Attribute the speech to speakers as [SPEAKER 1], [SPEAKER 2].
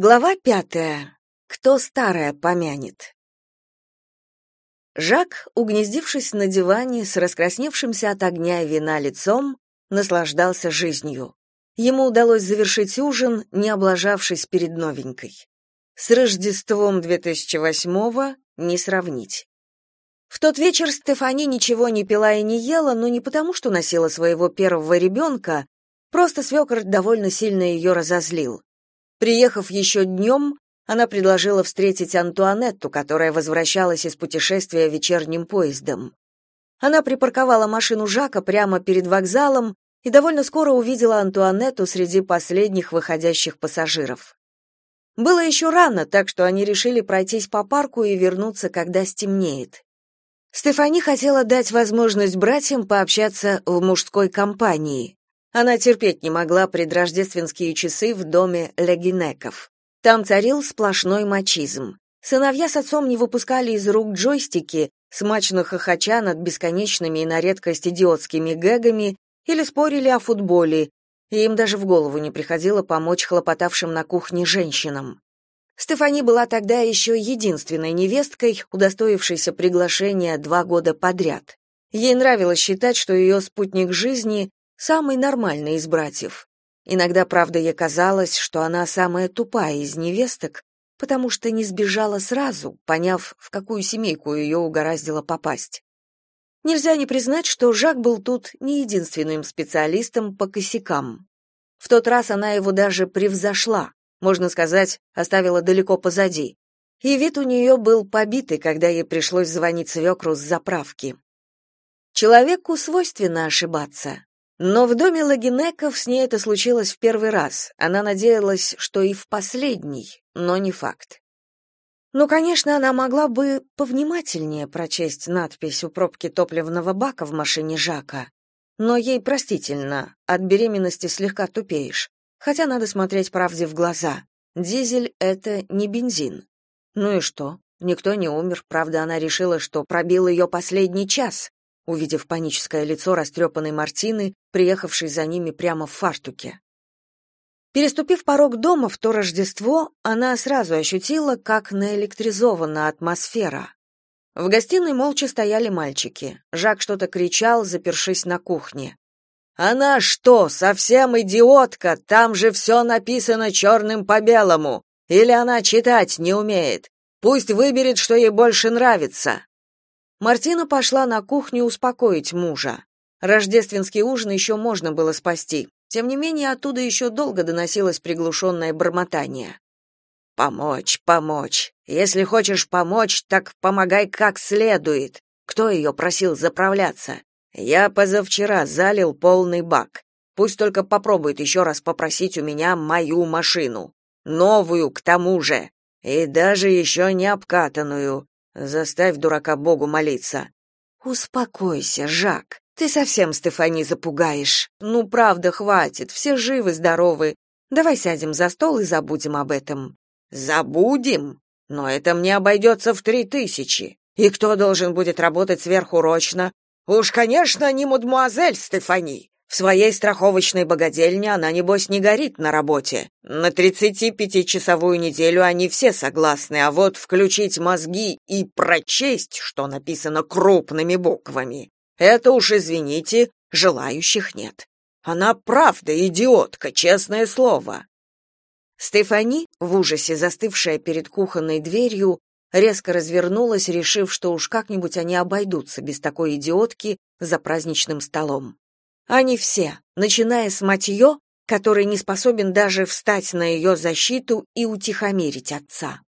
[SPEAKER 1] Глава пятая. Кто старое помянет? Жак, угнездившись на диване с раскрасневшимся от огня и вина лицом, наслаждался жизнью. Ему удалось завершить ужин, не облажавшись перед новенькой. С Рождеством 2008-го не сравнить. В тот вечер Стефани ничего не пила и не ела, но не потому, что носила своего первого ребенка, просто свекор довольно сильно ее разозлил. Приехав еще днем, она предложила встретить Антуанетту, которая возвращалась из путешествия вечерним поездом. Она припарковала машину Жака прямо перед вокзалом и довольно скоро увидела Антуанетту среди последних выходящих пассажиров. Было еще рано, так что они решили пройтись по парку и вернуться, когда стемнеет. Стефани хотела дать возможность братьям пообщаться в мужской компании. Она терпеть не могла предрождественские часы в доме Легинеков. Там царил сплошной мачизм. Сыновья с отцом не выпускали из рук джойстики, смачно хохоча над бесконечными и на редкость идиотскими гэгами или спорили о футболе, и им даже в голову не приходило помочь хлопотавшим на кухне женщинам. Стефани была тогда еще единственной невесткой, удостоившейся приглашения два года подряд. Ей нравилось считать, что ее спутник жизни самый нормальный из братьев. Иногда, правда, ей казалось, что она самая тупая из невесток, потому что не сбежала сразу, поняв, в какую семейку ее угораздило попасть. Нельзя не признать, что Жак был тут не единственным специалистом по косякам. В тот раз она его даже превзошла, можно сказать, оставила далеко позади. И вид у нее был побитый, когда ей пришлось звонить свекру с заправки. Человеку свойственно ошибаться, но в доме Лагинеков с ней это случилось в первый раз. Она надеялась, что и в последний, но не факт. Ну, конечно, она могла бы повнимательнее прочесть надпись у пробки топливного бака в машине Жака. Но ей простительно, от беременности слегка тупеешь. Хотя надо смотреть правде в глаза. Дизель — это не бензин. Ну и что? Никто не умер, правда, она решила, что пробил ее последний час увидев паническое лицо растрепанной Мартины, приехавшей за ними прямо в фартуке. Переступив порог дома в то Рождество, она сразу ощутила, как наэлектризована атмосфера. В гостиной молча стояли мальчики. Жак что-то кричал, запершись на кухне. «Она что, совсем идиотка? Там же все написано черным по белому. Или она читать не умеет? Пусть выберет, что ей больше нравится». Мартина пошла на кухню успокоить мужа. Рождественский ужин еще можно было спасти. Тем не менее, оттуда еще долго доносилось приглушенное бормотание. «Помочь, помочь. Если хочешь помочь, так помогай как следует. Кто ее просил заправляться? Я позавчера залил полный бак. Пусть только попробует еще раз попросить у меня мою машину. Новую, к тому же. И даже еще не обкатанную. Заставь дурака Богу молиться. Успокойся, Жак. Ты совсем Стефани запугаешь. Ну, правда, хватит. Все живы, здоровы. Давай сядем за стол и забудем об этом. Забудем? Но это мне обойдется в три тысячи. И кто должен будет работать сверхурочно? Уж, конечно, не мадмуазель Стефани. В своей страховочной богадельне она, небось, не горит на работе. На 35-часовую неделю они все согласны, а вот включить мозги и прочесть, что написано крупными буквами, это уж, извините, желающих нет. Она правда идиотка, честное слово. Стефани, в ужасе застывшая перед кухонной дверью, резко развернулась, решив, что уж как-нибудь они обойдутся без такой идиотки за праздничным столом. Они все, начиная с Матьё, который не способен даже встать на ее защиту и утихомирить отца.